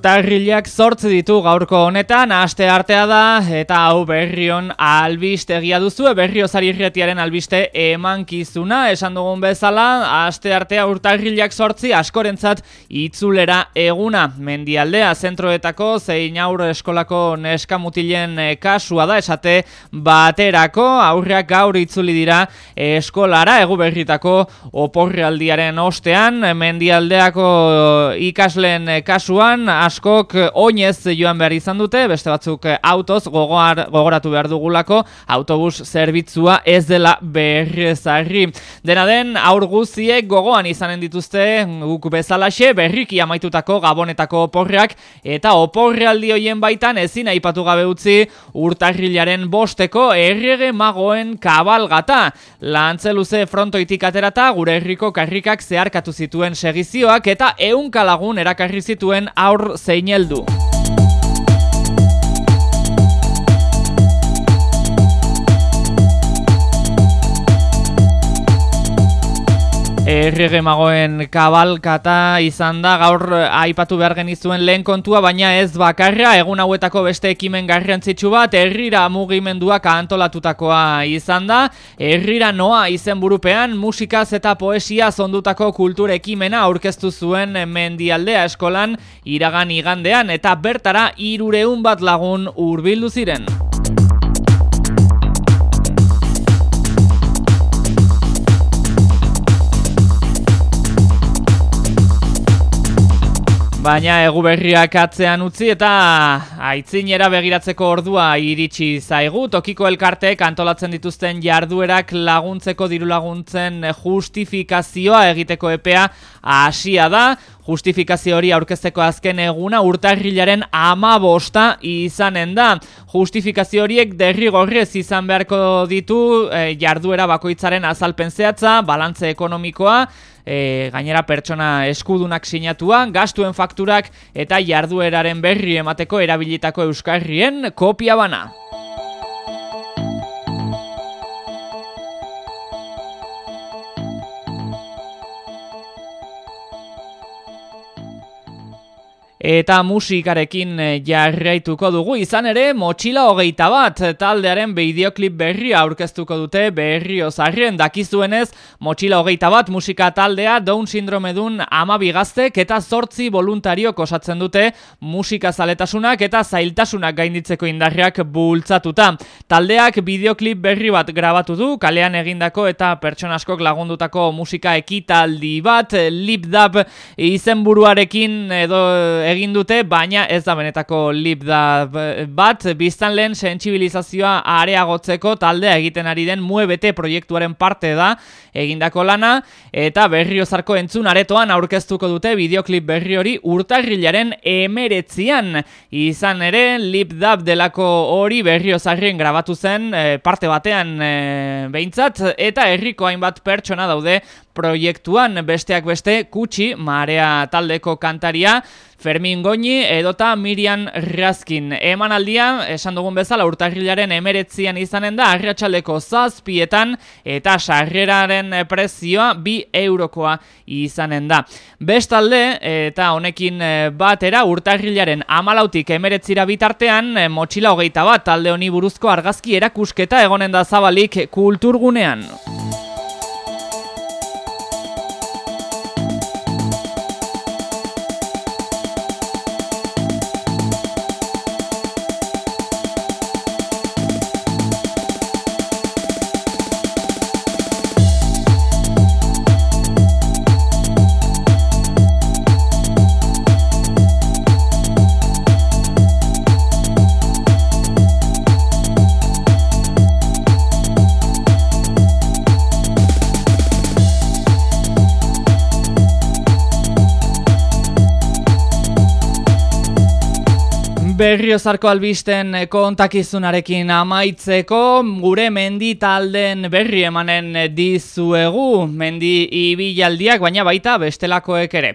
Urtarrilak zortzi ditu gaurko honetan, aste artea da, eta hau berrion albiste egia duzu, berrio irretiaren albiste emankizuna, esan dugun bezala, aste artea urtarrilak zortzi askorentzat itzulera eguna. Mendialdea, zentroetako, zein aurre eskolako neskamutilen eh, kasua da, esate baterako, aurreak gaur itzuli dira eskolara, egu berritako oporrealdiaren ostean, mendialdeako ikasleen kasuan, askok oinez joan behar izan dute, beste batzuk autoz gogoar, gogoratu behar dugulako, autobus zerbitzua ez dela berrezarri. Dena den, aur guziek gogoan izanen dituzte, guk bezalaxe, berriki amaitutako gabonetako oporreak, eta oporrealdi hoien baitan ezin aipatu gabe utzi urtarrilaren bosteko errege magoen kabalgata. Lantzeluze frontoitik aterata, gure herriko karrikak zeharkatu zituen segizioak, eta eunkalagun erakarri zituen aur gaur Errege magoen kabalkata izan da. Gaur aipatu behar genizuen lehen kontua, baina ez bakarra, egun hauetako beste ekimen garrantzitsu bat, herrira mugimenduak antolatutakoa izan da, herrira noa izen burupean, musikaz eta poesia zondutako kultur ekimena aurkeztu zuen mendialdea eskolan iragan igandean, eta bertara irureun bat lagun hurbildu ziren. Baina egu berriak atzean utzi eta aitzinera begiratzeko ordua iritsi zaigu. Tokiko elkarteek antolatzen dituzten jarduerak laguntzeko diru laguntzen justifikazioa egiteko epea hasia da. Justifikazio hori aurkezteko azken eguna urtarrilaren ama bosta izanen da. Justifikazio horiek derrigorrez izan beharko ditu eh, jarduera bakoitzaren azalpen zehatza, balantze ekonomikoa, e, gainera pertsona eskudunak sinatua, gastuen fakturak eta jardueraren berri emateko erabilitako euskarrien kopia bana. Eta musikarekin eh, jarraituko dugu izan ere motxila hogeita bat taldearen bideoklip berria aurkeztuko dute berri osarrien dakizuenez motxila hogeita bat musika taldea Down sindrome dun ama bigaztek eta zortzi voluntario osatzen dute musika zaletasunak eta zailtasunak gainditzeko indarriak bultzatuta. Taldeak bideoklip berri bat grabatu du kalean egindako eta pertsonaskok lagundutako musika ekitaldi bat lipdab izenburuarekin edo egin dute, baina ez da benetako lip da bat, biztan lehen sentsibilizazioa areagotzeko taldea egiten ari den muebete proiektuaren parte da egindako lana, eta berriozarko entzun aretoan aurkeztuko dute bideoklip berri hori urtarrilaren emeretzian. Izan ere, lip dab delako hori berriozarrien grabatu zen e, parte batean e, behintzat, eta herriko hainbat pertsona daude proiektuan besteak beste kutsi marea taldeko kantaria Fermin Goñi edota Miriam Raskin. Eman aldia, esan dugun bezala urtarrilaren emeretzian izanen da, arratsaldeko zazpietan eta sarreraren prezioa bi eurokoa izanen da. Bestalde, eta honekin batera, urtarrilaren amalautik emeretzira bitartean, motxila hogeita bat talde honi buruzko argazki erakusketa egonen da zabalik kulturgunean. Berriozarko albisten kontakizunarekin amaitzeko gure mendi talden berri emanen dizuegu mendi ibilaldiak baina baita bestelakoek ere.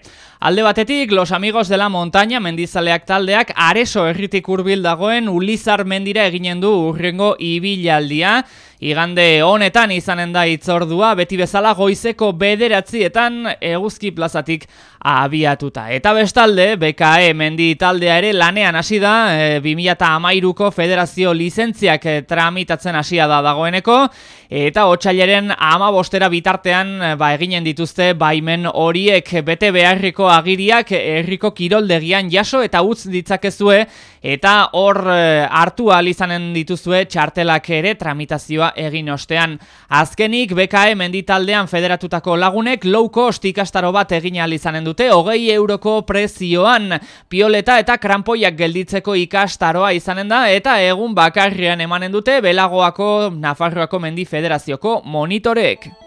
Alde batetik, Los Amigos de la Montaña mendizaleak taldeak areso erritik urbil dagoen Ulizar mendira eginen du urrengo ibilaldia. Igande honetan izanen da itzordua, beti bezala goizeko bederatzietan eguzki plazatik abiatuta. Eta bestalde, BKE mendi taldea ere lanean hasi da, e, 2008ko federazio lizentziak e, tramitatzen hasia da dagoeneko, eta otxaileren ama bostera bitartean e, ba, eginen dituzte baimen horiek bete beharriko agiriak herriko kiroldegian jaso eta utz ditzakezue, eta hor e, hartu izanen dituzue txartelak ere tramitazioa egin ostean. Azkenik, BKE mendi taldean federatutako lagunek low cost ikastaro bat egin izanen dut dute hogei euroko prezioan pioleta eta krampoiak gelditzeko ikastaroa izanen da eta egun bakarrian emanen dute belagoako Nafarroako Mendi Federazioko monitorek.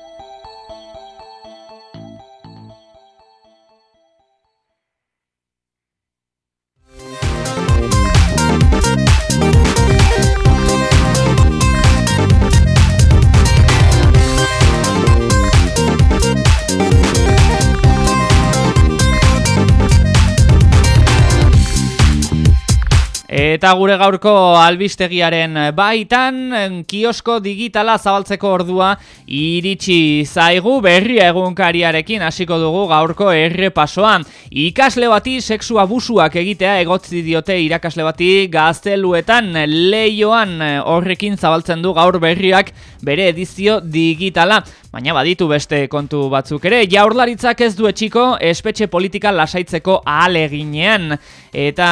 Eta gure gaurko albistegiaren baitan, kiosko digitala zabaltzeko ordua iritsi zaigu berria egunkariarekin hasiko dugu gaurko errepasoan. Ikasle bati sexu abusuak egitea egotzi diote irakasle bati gazteluetan leioan horrekin zabaltzen du gaur berriak bere edizio digitala. Baina baditu beste kontu batzuk ere, jaurlaritzak ez du etxiko espetxe politika lasaitzeko ahaleginean. Eta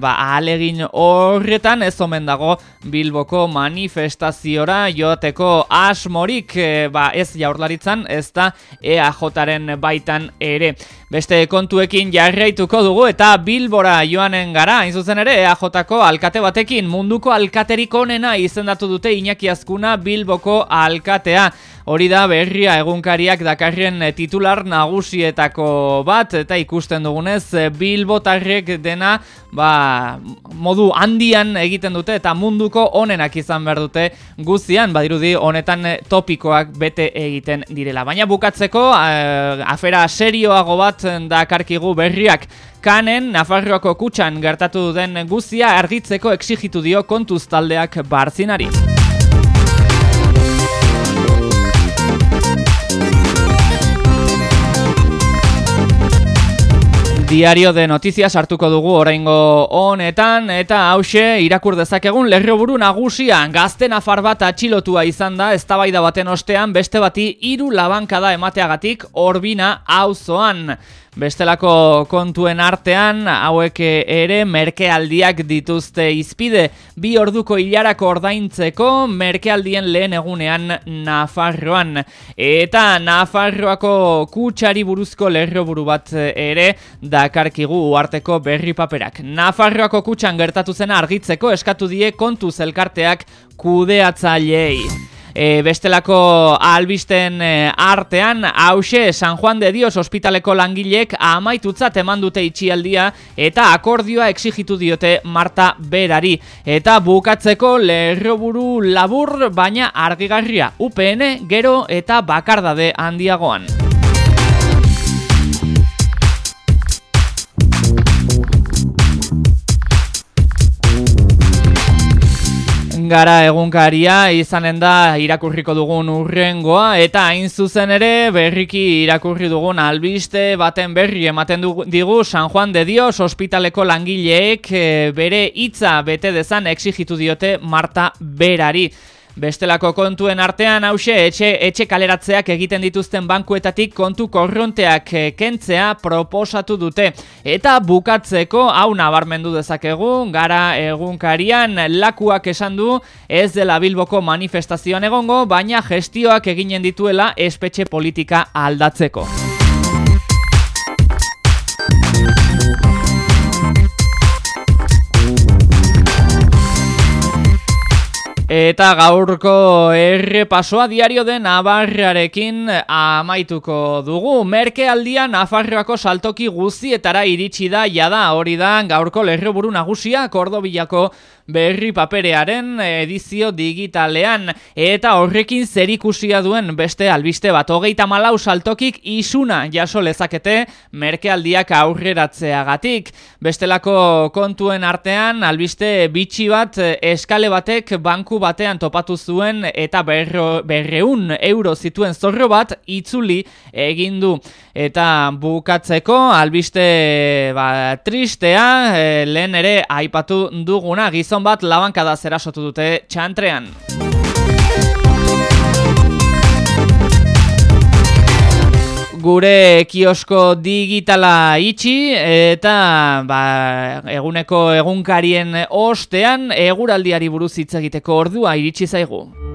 ba, ahalegin horretan ez omen dago Bilboko manifestaziora joateko asmorik e, ba, ez jaurlaritzan ez da EAJaren baitan ere. Beste kontuekin jarraituko dugu eta Bilbora joanen gara, hain zuzen ere EAJko alkate batekin munduko alkaterik onena izendatu dute Iñaki Azkuna Bilboko alkatea. Hori da berria egunkariak dakarren titular nagusietako bat eta ikusten dugunez Bilbotarrek dena ba, modu handian egiten dute eta munduko onenak izan behar dute guztian badirudi honetan topikoak bete egiten direla. Baina bukatzeko afera serioago bat dakarkigu berriak Kanen, Nafarroako kutxan gertatu den guztia argitzeko exigitu dio kontuz taldeak barzinari. Diario de Noticias hartuko dugu oraingo honetan eta hause irakur dezakegun lerroburu nagusia gazten afar bat atxilotua izan da eztabaida baten ostean beste bati hiru labankada emateagatik Orbina auzoan. Bestelako kontuen artean, hauek ere merkealdiak dituzte izpide, bi orduko hilarako ordaintzeko merkealdien lehen egunean Nafarroan. Eta Nafarroako kutsari buruzko lerroburu bat ere dakarkigu uarteko berri paperak. Nafarroako kutsan gertatu zena argitzeko eskatu die kontu zelkarteak kudeatzailei. E, bestelako albisten e, artean, hause San Juan de Dios ospitaleko langilek amaitutzat eman dute itxialdia eta akordioa exigitu diote Marta Berari. Eta bukatzeko lerroburu labur baina argigarria UPN gero eta bakardade handiagoan. Gara egunkaria izanen da irakurriko dugun urrengoa eta hain zuzen ere berriki irakurri dugun albiste baten berri ematen digu San Juan de Dios ospitaleko langileek eh, bere hitza bete dezan exigitu diote Marta Berari. Bestelako kontuen artean hause etxe, etxe kaleratzeak egiten dituzten bankuetatik kontu korronteak eh, kentzea proposatu dute. Eta bukatzeko hau nabarmendu dezakegu, gara egunkarian lakuak esan du ez dela bilboko manifestazioan egongo, baina gestioak eginen dituela espetxe politika aldatzeko. Eta gaurko errepasoa diario den Navarrarekin amaituko dugu. Merke aldian Nafarroako saltoki guzietara iritsi da jada hori da gaurko lerroburu nagusia Kordobilako berri paperearen edizio digitalean eta horrekin zerikusia duen beste albiste bat hogeita malau saltokik isuna jaso lezakete merkealdiak aurreratzeagatik. Bestelako kontuen artean albiste bitxi bat eskale batek banku batean topatu zuen eta berro, berreun euro zituen zorro bat itzuli egin du. Eta bukatzeko albiste ba, tristea e, lehen ere aipatu duguna gizon bat labankada zerasotu dute txantrean. Gure kiosko digitala itxi eta ba, eguneko egunkarien ostean eguraldiari buruz hitz egiteko ordua iritsi zaigu.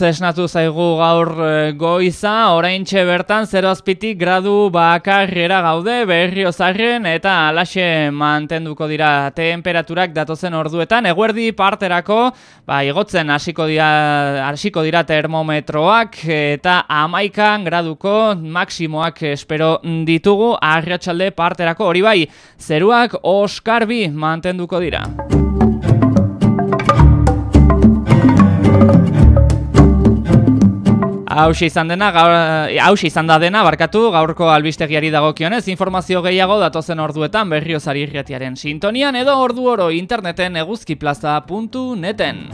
Hotz esnatu zaigu gaur eh, goiza, orain bertan zeroazpitik gradu bakarrera gaude berrio zarren eta alaxe mantenduko dira temperaturak datozen orduetan. Eguerdi parterako, ba, igotzen hasiko dira, hasiko dira termometroak eta amaikan graduko maksimoak espero ditugu arratsalde parterako hori bai, zeruak oskarbi mantenduko dira. Hau izan dena, hau izan da dena, barkatu, gaurko albistegiari dagokionez, informazio gehiago datozen orduetan berriozari irretiaren sintonian edo ordu oro interneten eguzkiplaza.neten.